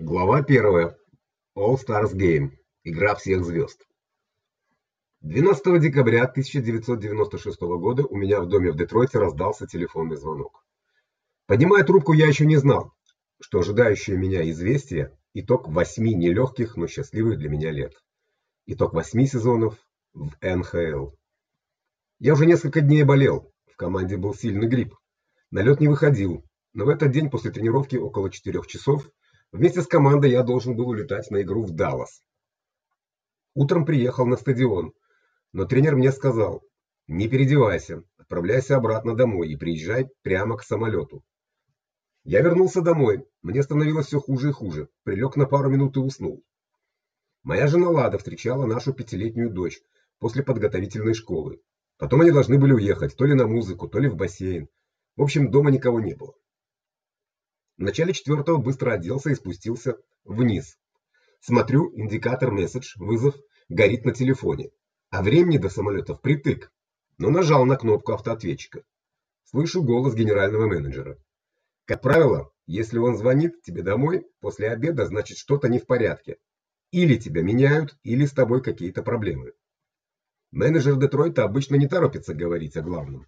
Глава 1. All Stars Game. Игра всех звезд. 12 декабря 1996 года у меня в доме в Детройте раздался телефонный звонок. Поднимая трубку, я еще не знал, что ожидающее меня известие итог восьми нелегких, но счастливых для меня лет. Итог восьми сезонов в НХЛ. Я уже несколько дней болел. В команде был сильный грипп. На лед не выходил, но в этот день после тренировки около четырех часов вместе с командой я должен был улетать на игру в Даллас. Утром приехал на стадион, но тренер мне сказал: "Не переодевайся, отправляйся обратно домой и приезжай прямо к самолету». Я вернулся домой. Мне становилось все хуже и хуже. Прилег на пару минут и уснул. Моя жена Лада встречала нашу пятилетнюю дочь после подготовительной школы. Потом они должны были уехать то ли на музыку, то ли в бассейн. В общем, дома никого не было. В начале четвертого быстро оделся и спустился вниз. Смотрю, индикатор месседж, вызов горит на телефоне, а времени до самолета впритык. Но нажал на кнопку автоответчика. Слышу голос генерального менеджера. Как правило, если он звонит тебе домой после обеда, значит, что-то не в порядке. Или тебя меняют, или с тобой какие-то проблемы. Менеджер Детройта обычно не торопится говорить о главном.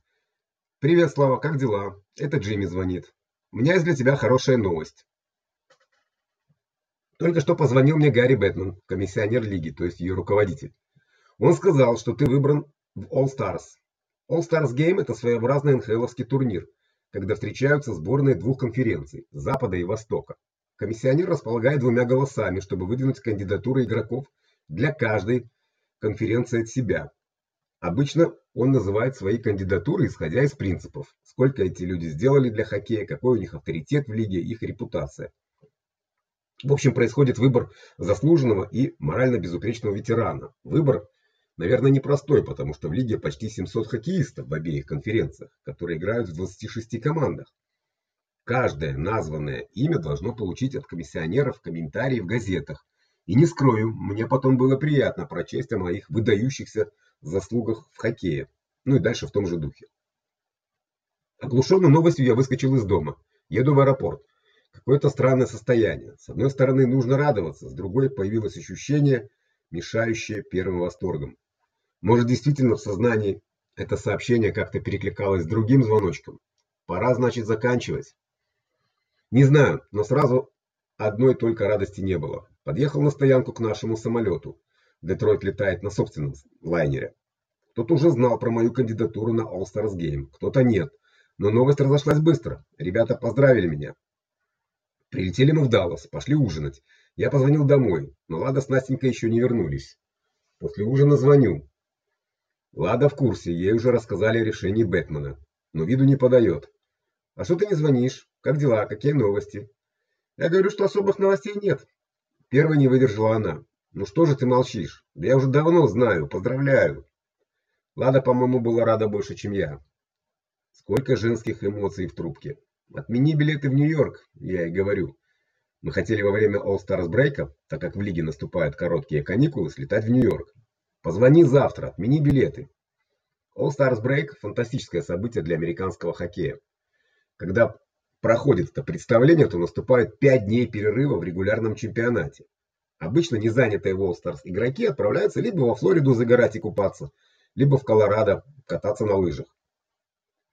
Привет, Слава, как дела? Это Джимми звонит. У меня есть для тебя хорошая новость. Только что позвонил мне Гарри Бэтмен, комиссионер лиги, то есть ее руководитель. Он сказал, что ты выбран в All Stars. All Stars Game это своеобразный НХЛовский турнир, когда встречаются сборные двух конференций Запада и Востока. Комиссионер располагает двумя голосами, чтобы выдвинуть кандидатуры игроков для каждой конференции от себя. Обычно он называет свои кандидатуры, исходя из принципов: сколько эти люди сделали для хоккея, какой у них авторитет в лиге, их репутация. В общем, происходит выбор заслуженного и морально безупречного ветерана. Выбор, наверное, непростой, потому что в лиге почти 700 хоккеистов в обеих конференциях, которые играют в 26 командах. Каждое названное имя должно получить от комиссионеров комментарии в газетах. И не скрою, мне потом было приятно прочесть о моих выдающихся заслугах в хоккее. Ну и дальше в том же духе. Оглушенный новостью я выскочил из дома. Еду в аэропорт. Какое-то странное состояние. С одной стороны, нужно радоваться, с другой появилось ощущение, мешающее первым восторгом. Может, действительно в сознании это сообщение как-то перекликалось с другим звоночком. Пора, значит, заканчивать. Не знаю, но сразу одной только радости не было. Подъехал на стоянку к нашему самолету. Детройт летает на собственном лайнере. Кто-то уже знал про мою кандидатуру на All Stars Game, кто-то нет. Но новость разошлась быстро. Ребята поздравили меня. Прилетели мы в Даллас, пошли ужинать. Я позвонил домой, но Лада с Настенькой еще не вернулись. После ужина звоню. Лада в курсе, ей уже рассказали о решении Бэтмена, но виду не подает. А что ты не звонишь? Как дела? Какие новости? Я говорю, что особых новостей нет. Первой не выдержала она. Ну что же ты молчишь? Да я уже давно знаю, поздравляю. Лада, по-моему, была рада больше, чем я. Сколько женских эмоций в трубке. Отмени билеты в Нью-Йорк, я ей говорю. Мы хотели во время All Stars брейка, так как в лиге наступают короткие каникулы, слетать в Нью-Йорк. Позвони завтра, отмени билеты. All Stars Break фантастическое событие для американского хоккея. Когда проходит это представление, то наступает 5 дней перерыва в регулярном чемпионате. Обычно незанятые в All Stars игроки отправляются либо во Флориду загорать и купаться, либо в Колорадо кататься на лыжах.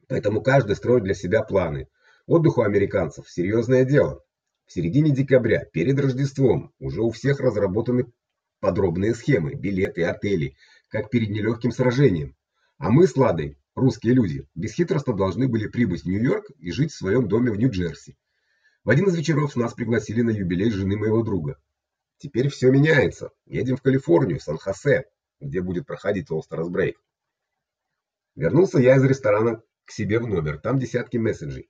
Поэтому каждый строит для себя планы. Отдых у американцев серьезное дело. В середине декабря, перед Рождеством, уже у всех разработаны подробные схемы, билеты, отели, как перед нелегким сражением. А мы с Ладой, русские люди, бесхитростно должны были прибыть в Нью-Йорк и жить в своем доме в Нью-Джерси. В один из вечеров нас пригласили на юбилей жены моего друга. Теперь все меняется. Едем в Калифорнию, Сан-Хосе, где будет проходить All Stars Break. Вернулся я из ресторана к себе в номер. Там десятки месседжей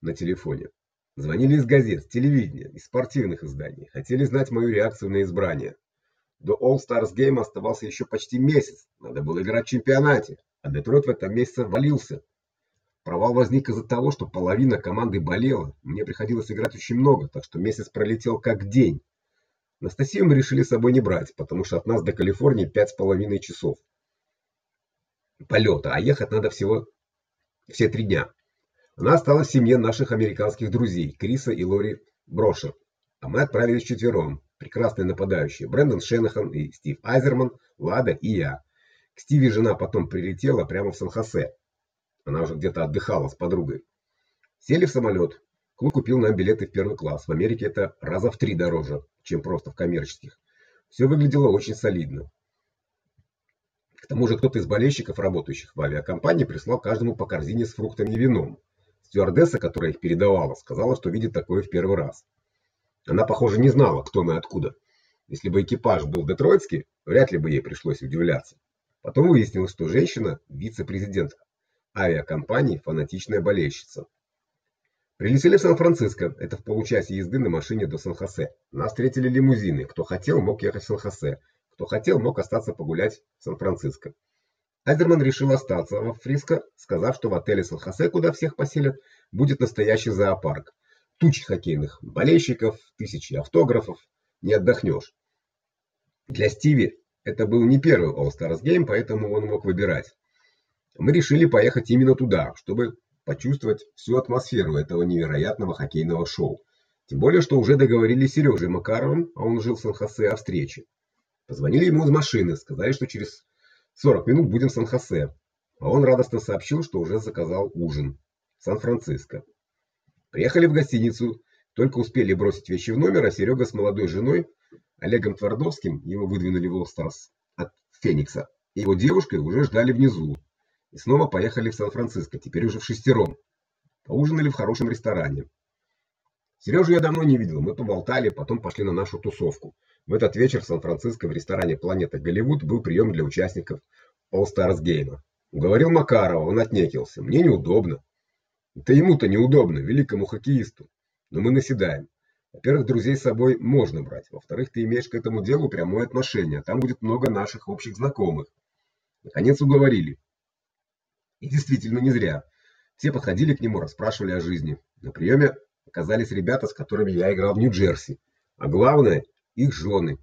на телефоне. Звонили из газет, телевидения, из спортивных изданий, хотели знать мою реакцию на избрание. До All Stars Game оставался еще почти месяц. Надо было играть в чемпионате, а Детройт в этом месяце валился. Провал возник из-за того, что половина команды болела. Мне приходилось играть очень много, так что месяц пролетел как день. Анастасию мы решили с собой не брать, потому что от нас до Калифорнии пять с половиной часов полета, а ехать надо всего все три дня. Она осталась в семье наших американских друзей, Криса и Лори Брошер. А мы отправились четвером. Прекрасные нападающие: Брэндон Шенахан и Стив Айзерман, Лада и я. К Стиви жена потом прилетела прямо в Сан-Хосе. Она уже где-то отдыхала с подругой. Сели в самолет. Клуб купил нам билеты в первый класс. В Америке это раза в три дороже, чем просто в коммерческих. Все выглядело очень солидно. К тому же кто-то из болельщиков, работающих в авиакомпании, прислал каждому по корзине с фруктами и вином. Стюардесса, которая их передавала, сказала, что видит такое в первый раз. Она, похоже, не знала, кто мы откуда. Если бы экипаж был детройтский, вряд ли бы ей пришлось удивляться. Потом выяснилось, что женщина вице-президент авиакомпании, фанатичная болельщица. Прилетели в Сан-Франциско. Это в получасе езды на машине до Сан-Хосе. Нас встретили лимузины. Кто хотел, мог ехать в Сан-Хосе. Кто хотел, мог остаться погулять в Сан-Франциско. Айзерман решил остаться во Фриско, сказав, что в отеле Сан-Хосе, куда всех поселят, будет настоящий зоопарк. Тучи хоккейных болельщиков, тысячи автографов, не отдохнешь. Для Стиви это был не первый All-Stars Game, поэтому он мог выбирать. Мы решили поехать именно туда, чтобы почувствовать всю атмосферу этого невероятного хоккейного шоу. Тем более, что уже договорились с Сережей Макаровым, а он жил в Сан-Хосе, о встрече. Позвонили ему из машины, сказали, что через 40 минут будем в Сан-Хосе. А он радостно сообщил, что уже заказал ужин в Сан-Франциско. Приехали в гостиницу, только успели бросить вещи в номер, а Серега с молодой женой Олегом Твардовским, его выдвинули в All-Stars от Феникса, и его девушкой уже ждали внизу, и снова поехали в Сан-Франциско, теперь уже в шестером. Поужинали в хорошем ресторане. Сережу я давно не видел. Мы поболтали, потом пошли на нашу тусовку. В этот вечер в Сан-Франциско в ресторане Планета Голливуд был прием для участников All Stars Game. Говорил Макаров, он отнекился. Мне неудобно. Это ему-то неудобно, великому хоккеисту. Но мы наседаем. Во-первых, друзей с собой можно брать. Во-вторых, ты имеешь к этому делу прямое отношение. Там будет много наших общих знакомых. Наконец уговорили. И действительно не зря. Все подходили к нему, расспрашивали о жизни. На приеме оказались ребята, с которыми я играл в Нью-Джерси. А главное их жены.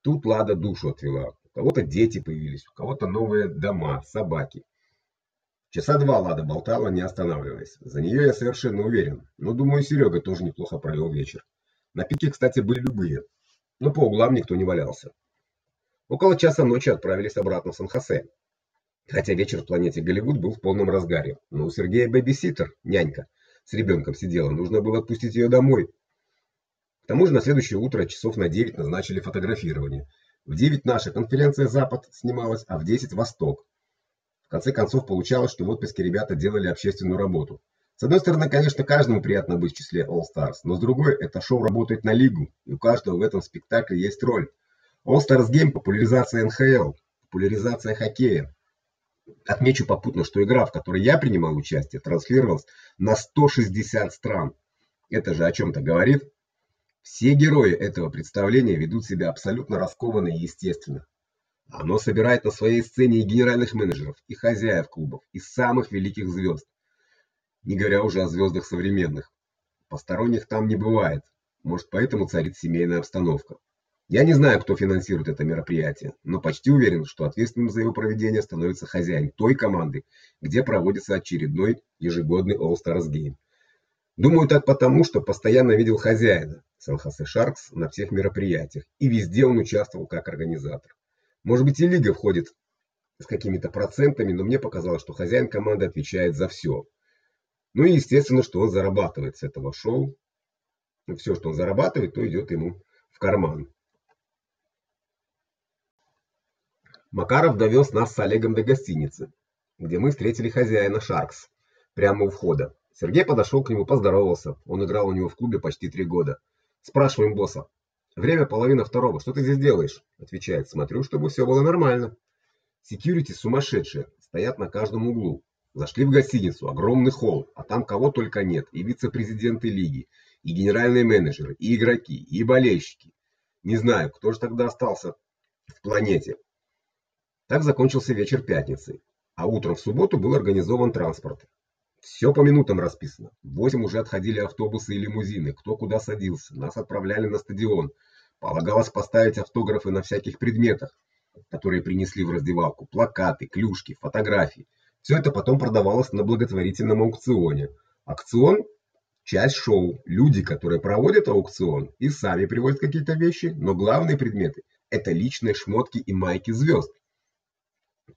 Тут Лада душу отвела. У кого-то дети появились, у кого-то новые дома, собаки. Часа два Лада болтала, не останавливаясь. За нее я совершенно уверен. Но думаю, Серега тоже неплохо провел вечер. Напитки, кстати, были любые. Но по углам никто не валялся. Около часа ночи отправились обратно в Сан-Хосе. Хотя вечер в планете Голливуд был в полном разгаре. Но у Сергея бэбиситер, нянька, с ребенком сидела, нужно было отпустить ее домой. К тому же на следующее утро часов на 9 назначили фотографирование. В 9 наша конференция Запад снималась, а в 10 Восток. В конце концов получалось, что в отпуске ребята делали общественную работу. С одной стороны, конечно, каждому приятно быть в числе All Stars, но с другой это шоу работает на лигу, и у каждого в этом спектакле есть роль. All Stars Game популяризация НХЛ, популяризация хоккея, Отмечу попутно, что игра, в которой я принимал участие, транслировалась на 160 стран. Это же о чем то говорит. Все герои этого представления ведут себя абсолютно раскованно и естественно. Оно собирает на своей сцене и генеральных менеджеров, и хозяев клубов, и самых великих звезд. Не говоря уже о звездах современных. Посторонних там не бывает. Может, поэтому царит семейная обстановка. Я не знаю, кто финансирует это мероприятие, но почти уверен, что ответственным за его проведение становится хозяин той команды, где проводится очередной ежегодный All-Stars Game. Думаю так потому, что постоянно видел хозяина Сан-Хосе Шаркс на всех мероприятиях, и везде он участвовал как организатор. Может быть, и лига входит с какими-то процентами, но мне показалось, что хозяин команды отвечает за все. Ну и естественно, что он зарабатывает с этого шоу. Все, что он зарабатывает, то идет ему в карман. Макаров довез нас с Олегом до гостиницы, где мы встретили хозяина Шаркс прямо у входа. Сергей подошел к нему, поздоровался. Он играл у него в клубе почти три года. Спрашиваем босса: "Время половина второго. Что ты здесь делаешь?" Отвечает: "Смотрю, чтобы все было нормально". Секьюрити сумасшедшие, стоят на каждом углу. Зашли в гостиницу, огромный холл, а там кого только нет: и вице-президенты лиги, и генеральные менеджеры, и игроки, и болельщики. Не знаю, кто же тогда остался в планете. Так закончился вечер пятницы, а утром в субботу был организован транспорт. Все по минутам расписано. В 8 уже отходили автобусы и лимузины, кто куда садился. Нас отправляли на стадион. Полагалось поставить автографы на всяких предметах, которые принесли в раздевалку: плакаты, клюшки, фотографии. Все это потом продавалось на благотворительном аукционе. Аукцион часть шоу. Люди, которые проводят аукцион, и сами привозят какие-то вещи, но главные предметы это личные шмотки и майки звезд.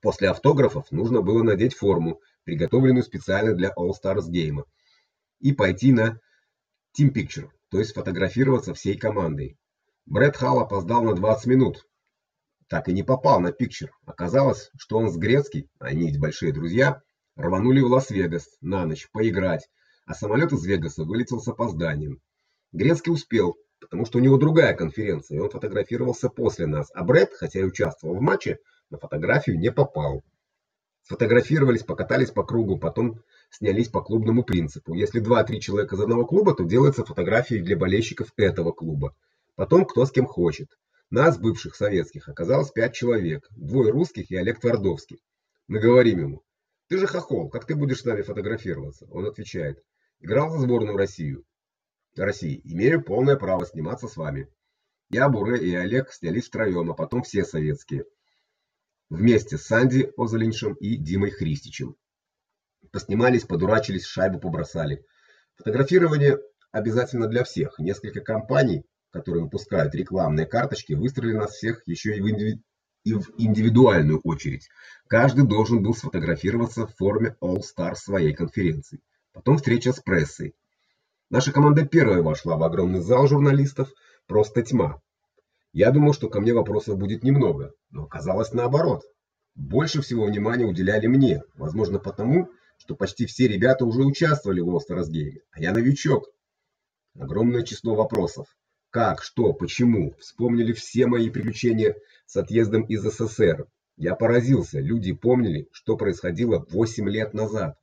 После автографов нужно было надеть форму, приготовленную специально для All Stars Game, и пойти на Team Picture, то есть фотографироваться всей командой. Брэд Халл опоздал на 20 минут. Так и не попал на Picture. Оказалось, что он с Грецкий, они ведь большие друзья, рванули в Лас-Вегас на ночь поиграть, а самолет из Вегаса вылетел с опозданием. Грецкий успел, потому что у него другая конференция, и он фотографировался после нас. А Брэд, хотя и участвовал в матче, на фотографию не попал. Сфотографировались, покатались по кругу, потом снялись по клубному принципу. Если 2-3 человека из одного клуба, то делается фотографии для болельщиков этого клуба. Потом кто с кем хочет. Нас, бывших советских, оказалось 5 человек, двое русских и Олег Твардовский. Мы говорим ему: "Ты же хохол, как ты будешь с нами фотографироваться?" Он отвечает: "Играл за сборную Россию. России. Имею полное право сниматься с вами". Я, Буре и Олег снялись втроем, а потом все советские вместе с Санди Озалиншем и Димой Христичем. Поснимались, подурачились, шайбу побросали. Фотографирование обязательно для всех. Несколько компаний, которые выпускают рекламные карточки, выстроили нас всех еще и в, индиви... и в индивидуальную очередь. Каждый должен был сфотографироваться в форме All Star своей конференции. Потом встреча с прессой. Наша команда первая вошла в огромный зал журналистов, просто тьма. Я думал, что ко мне вопросов будет немного, но оказалось наоборот. Больше всего внимания уделяли мне, возможно, потому, что почти все ребята уже участвовали в Остросгейме, а я новичок. Огромное число вопросов. Как, что, почему? Вспомнили все мои приключения с отъездом из СССР. Я поразился, люди помнили, что происходило 8 лет назад.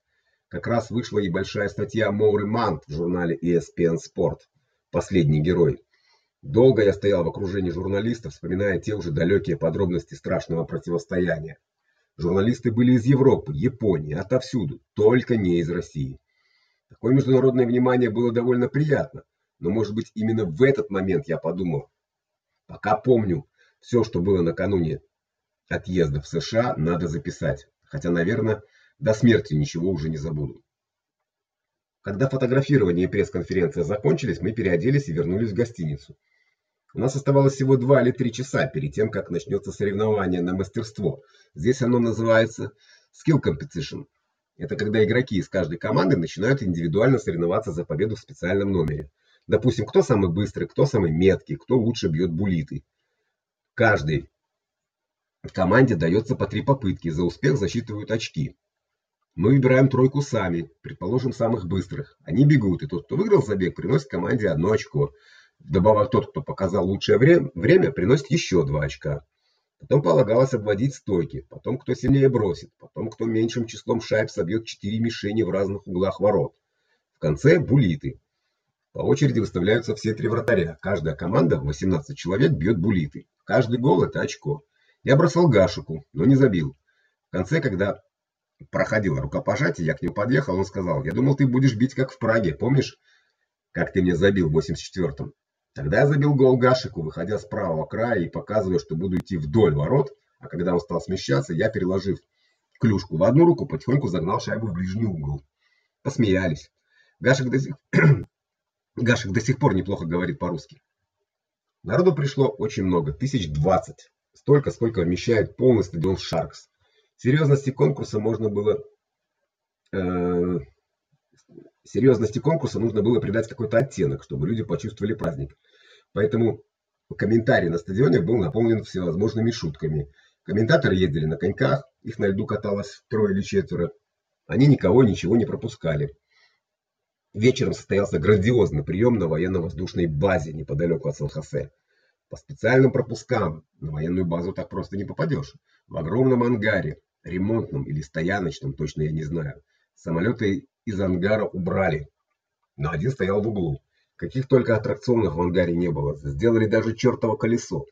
Как раз вышла и большая статья Моуры Мант в журнале ESPN Sport. Последний герой. Долго я стоял в окружении журналистов, вспоминая те уже далекие подробности страшного противостояния. Журналисты были из Европы, Японии, отовсюду, только не из России. Такое международное внимание было довольно приятно, но, может быть, именно в этот момент я подумал: пока помню все, что было накануне отъезда в США, надо записать. Хотя, наверное, до смерти ничего уже не забуду. Когда фотографирование и пресс-конференция закончились, мы переоделись и вернулись в гостиницу. У нас оставалось всего два или три часа перед тем, как начнется соревнование на мастерство. Здесь оно называется skill competition. Это когда игроки из каждой команды начинают индивидуально соревноваться за победу в специальном номере. Допустим, кто самый быстрый, кто самый меткий, кто лучше бьет булиты. Каждой команде дается по три попытки, за успех засчитывают очки. Мы выбираем тройку сами, предположим, самых быстрых. Они бегут, и тот, кто выиграл забег, приносит команде одно очко. Вдобавок тот, кто показал лучшее время, время приносит еще два очка. Потом полагалось обводить стойки, потом кто сильнее бросит, потом кто меньшим числом шайб собьет четыре мишени в разных углах ворот. В конце булиты. По очереди выставляются все три вратаря. Каждая команда, 18 человек, бьет булиты. Каждый гол это очко. Я бросал Гашику, но не забил. В конце, когда проходило рукопожатие, я к нему подъехал, он сказал: "Я думал, ты будешь бить как в Праге, помнишь, как ты мне забил в 84-м?" Тогда я забил гол Гашику, выходя с правого края и показывая, что буду идти вдоль ворот, а когда он стал смещаться, я, переложив клюшку в одну руку, потихоньку загнал шайбу в ближний угол. Посмеялись. Гашик до сих Гашик до сих пор неплохо говорит по-русски. Народу пришло очень много, тысяч двадцать. Столько, сколько вмещает полный стадион Шаркс. Серьезности конкурса можно было э, серьезности конкурса нужно было придать какой-то оттенок, чтобы люди почувствовали праздник. Поэтому комментарий на стадионе был наполнен всевозможными шутками. Комментаторы ездили на коньках, их на льду каталось трое или четверо. Они никого ничего не пропускали. Вечером состоялся грандиозный прием на военно-воздушной базе неподалеку от Сан-Хосе. По специальным пропускам на военную базу так просто не попадешь. В огромном ангаре, ремонтном или стояночном, точно я не знаю, самолеты из ангара убрали, но один стоял в углу. Каких только аттракционов в ангаре не было. Сделали даже чертово колесо.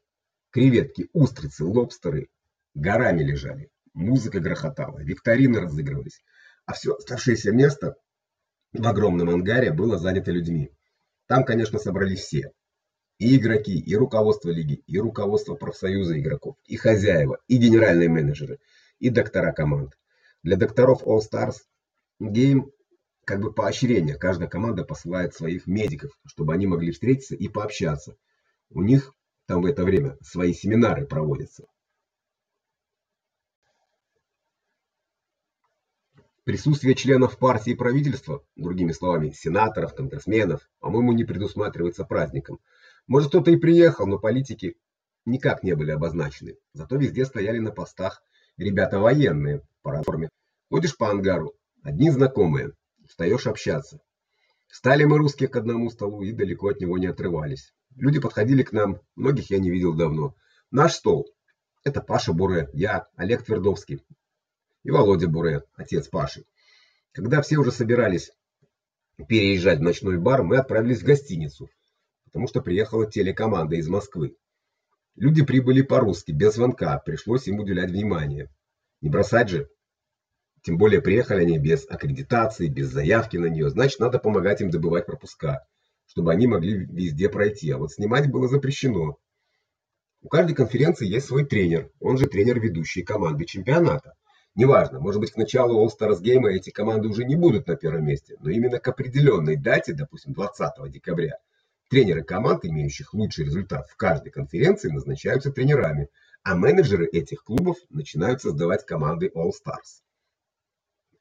Креветки, устрицы, лобстеры горами лежали. Музыка грохотала, викторины разыгрывались, а все оставшееся место в огромном ангаре было занято людьми. Там, конечно, собрались все. И игроки, и руководство лиги, и руководство профсоюза игроков, и хозяева, и генеральные менеджеры, и доктора команд. Для докторов All Stars Game как бы поощрение. Каждая команда посылает своих медиков, чтобы они могли встретиться и пообщаться. У них там в это время свои семинары проводятся. Присутствие членов партии и правительства, другими словами, сенаторов, конгрессменов, по-моему, не предусматривается праздником. Может, кто-то и приехал, но политики никак не были обозначены. Зато везде стояли на постах ребята военные по форме. Ходишь по ангару, одни знакомые, встаешь общаться. Стали мы русские к одному столу и далеко от него не отрывались. Люди подходили к нам, многих я не видел давно. Наш стол это Паша Буре, я, Олег Твердовский, и Володя Буре, отец Паши. Когда все уже собирались переезжать в ночной бар, мы отправились в гостиницу, потому что приехала телекоманда из Москвы. Люди прибыли по-русски, без звонка, пришлось им уделять внимание. Не бросать же. Тем более приехали они без аккредитации, без заявки на нее, значит, надо помогать им добывать пропуска, чтобы они могли везде пройти. А вот снимать было запрещено. У каждой конференции есть свой тренер, он же тренер ведущей команды чемпионата. Неважно, может быть, к началу All Stars Game эти команды уже не будут на первом месте, но именно к определенной дате, допустим, 20 декабря, тренеры команд, имеющих лучший результат в каждой конференции, назначаются тренерами, а менеджеры этих клубов начинают создавать команды All Stars.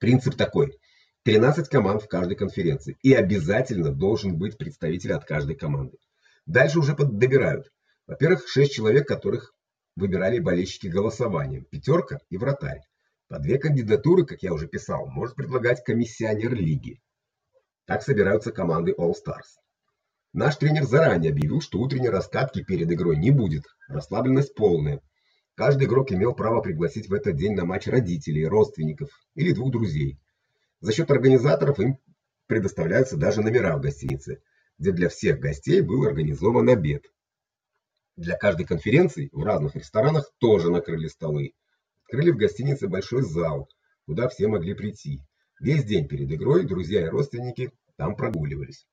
Принцип такой: 13 команд в каждой конференции, и обязательно должен быть представитель от каждой команды. Дальше уже добирают. Во-первых, 6 человек, которых выбирали болельщики голосованием, пятерка и вратарь. По две кандидатуры, как я уже писал, может предлагать комиссионер лиги. Так собираются команды All Stars. Наш тренер заранее объявил, что утренней раскатки перед игрой не будет. Расслабленность полная. Каждый игрок имел право пригласить в этот день на матч родителей, родственников или двух друзей. За счет организаторов им предоставляются даже номера в гостинице, где для всех гостей был организован обед. Для каждой конференции в разных ресторанах тоже накрыли столы. Открыли в гостинице большой зал, куда все могли прийти. Весь день перед игрой друзья и родственники там прогуливались.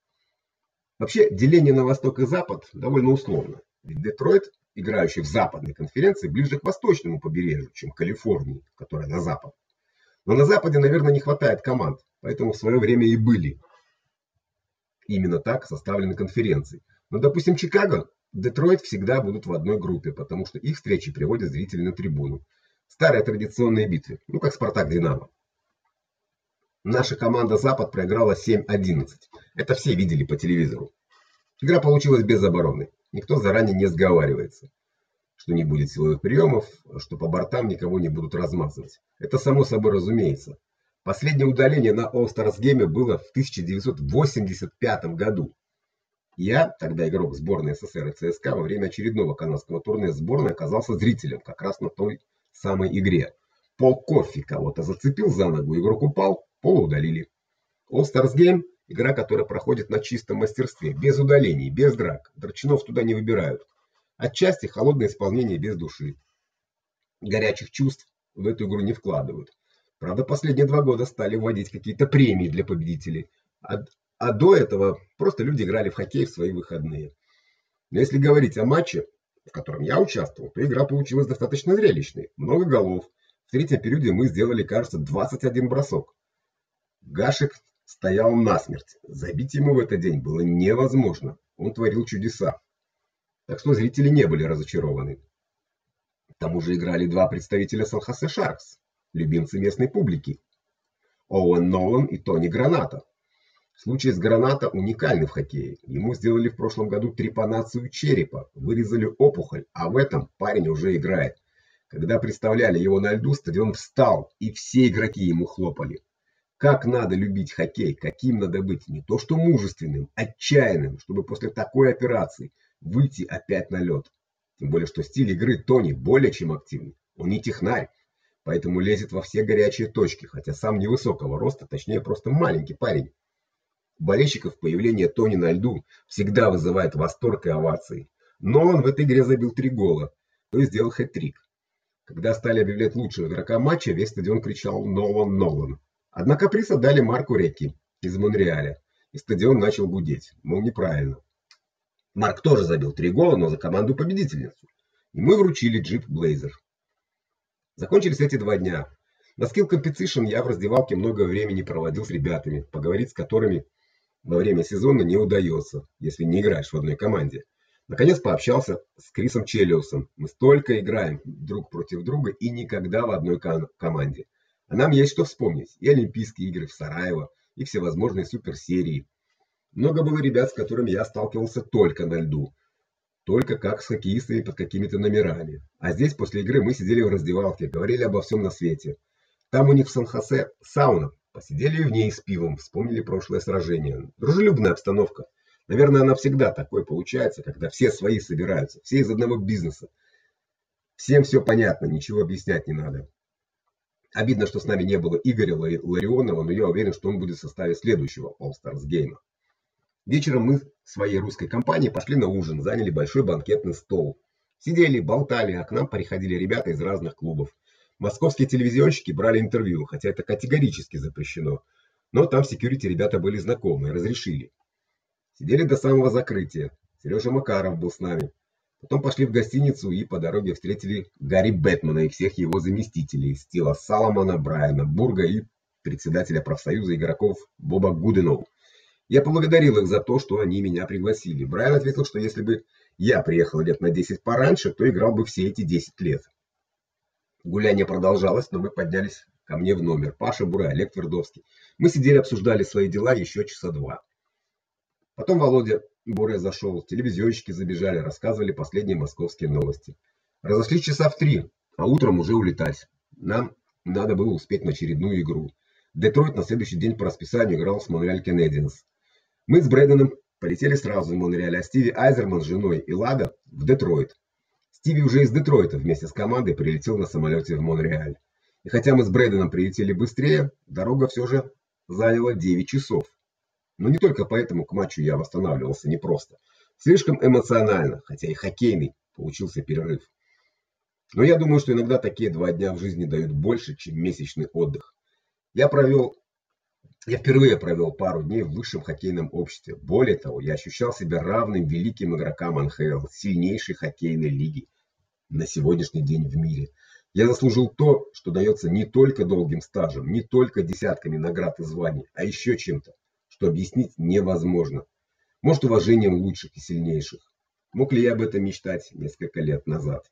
Вообще, деление на восток и запад довольно условно. Ведь Детройт, играющий в западной конференции, ближе к восточному побережью, чем к Калифорнии, которая на запад. Но на западе, наверное, не хватает команд, поэтому в свое время и были именно так составлены конференции. Но, допустим, Чикаго, Детройт всегда будут в одной группе, потому что их встречи приводят зрители на трибуну. Старые традиционные битвы, ну как Спартак-Динамо. Наша команда Запад проиграла 7-11. Это все видели по телевизору. Игра получилась безоборонной. Никто заранее не сговаривается, что не будет силовых приемов, что по бортам никого не будут размазывать. Это само собой разумеется. Последнее удаление на All-Stars Game было в 1985 году. Я, тогда игрок сборной СССР и ЦСКА, во время очередного канадского турне сборной оказался зрителем как раз на той самой игре. Пол Кофи кого-то зацепил за ногу, игрок упал, пол удалили. All Stars Game игра, которая проходит на чистом мастерстве, без удалений, без драк. Драчунов туда не выбирают. Отчасти холодное исполнение без души. Горячих чувств в эту игру не вкладывают. Правда, последние два года стали вводить какие-то премии для победителей. А, а до этого просто люди играли в хоккей в свои выходные. Но если говорить о матче, в котором я участвовал, то игра получилась достаточно зрелищной. Много голов. В третьем периоде мы сделали, кажется, 21 бросок. Гашек стоял насмерть. Забить ему в этот день было невозможно. Он творил чудеса. Так что зрители не были разочарованы. К тому же играли два представителя Сан-Хосе Шаркс, любимцы местной публики. Оуэн Нолан и Тони Граната. Случай с Граната уникальный в хоккее. Ему сделали в прошлом году трепанацию черепа, вырезали опухоль, а в этом парень уже играет. Когда представляли его на льду, стадион встал, и все игроки ему хлопали. Как надо любить хоккей, каким надо быть, не то что мужественным, отчаянным, чтобы после такой операции выйти опять на лед. Тем более, что стиль игры Тони более чем активный. Он не технарь, поэтому лезет во все горячие точки, хотя сам невысокого роста, точнее, просто маленький парень болельщиков появление Тони на льду всегда вызывает восторг и овации. Нолан в этой игре забил три гола, то есть сделал хэт-трик. Когда стали объявлять лучшего игрока матча, весь стадион кричал Нолан, Нолан. Однако приз отдали Марку Рекки из Монреаля, и стадион начал гудеть. Мол, неправильно. Марк тоже забил три гола, но за команду-победительницу. И мы вручили джип Blazer. Закончились эти два дня. На Skill Competition я в раздевалке много времени проводил с ребятами, поговорить с которыми во время сезона не удается, если не играешь в одной команде. Наконец пообщался с Крисом Челиусом. Мы столько играем друг против друга и никогда в одной команде. А нам есть что вспомнить. И Олимпийские игры в Сараево, и всевозможные суперсерии. Много было ребят, с которыми я сталкивался только на льду, только как с хоккеистами под какими-то номерами. А здесь после игры мы сидели в раздевалке, говорили обо всем на свете. Там у них в Сан-Хосе сауна. Посидели в ней с пивом, вспомнили прошлое сражение. Дружелюбная обстановка. Наверное, она всегда такой получается, когда все свои собираются, все из одного бизнеса. Всем все понятно, ничего объяснять не надо. Обидно, что с нами не было Игоря Ларионова, но я уверен, что он будет в составе следующего All Stars Game. Вечером мы своей русской компанией пошли на ужин, заняли большой банкетный стол. Сидели, болтали, а к нам приходили ребята из разных клубов. Московские телевизионщики брали интервью, хотя это категорически запрещено. Но там секьюрити ребята были знакомые, разрешили. Сидели до самого закрытия. Сережа Макаров был с нами. Потом пошли в гостиницу и по дороге встретили Гарри Бэтмена и всех его заместителей: Стила Саломона, Брайана Бурга и председателя профсоюза игроков Боба Гуденоу. Я поблагодарил их за то, что они меня пригласили. Брайан ответил, что если бы я приехал лет на 10 пораньше, то играл бы все эти 10 лет. Гуляние продолжалось, но мы поднялись ко мне в номер. Паша Бура, Олег Твердовский. Мы сидели, обсуждали свои дела еще часа два. Потом Володя Буре зашел, телевизионщики забежали, рассказывали последние московские новости. Разошлись часа в три, а утром уже улетать. Нам надо было успеть на очередную игру. Детройт на следующий день по расписанию играл с Монреаль Canadiens. Мы с Брэденом полетели сразу в Монреаль, а Стиви Айзерман с женой и Лада в Детройт. Стиви уже из Детройта вместе с командой прилетел на самолете в Монреаль. И хотя мы с Брэденом прилетели быстрее, дорога все же заняла 9 часов. Но не только поэтому к матчу я восстанавливался непросто. Слишком эмоционально, хотя и хоккейный получился перерыв. Но я думаю, что иногда такие два дня в жизни дают больше, чем месячный отдых. Я провел я впервые провел пару дней в высшем хоккейном обществе. Более того, я ощущал себя равным великим игрокам НХЛ, сильнейшей хоккейной лиги на сегодняшний день в мире. Я заслужил то, что дается не только долгим стажем, не только десятками наград и званий, а еще чем-то, что объяснить невозможно. Может, уважением лучших и сильнейших. Мог ли я об этом мечтать несколько лет назад?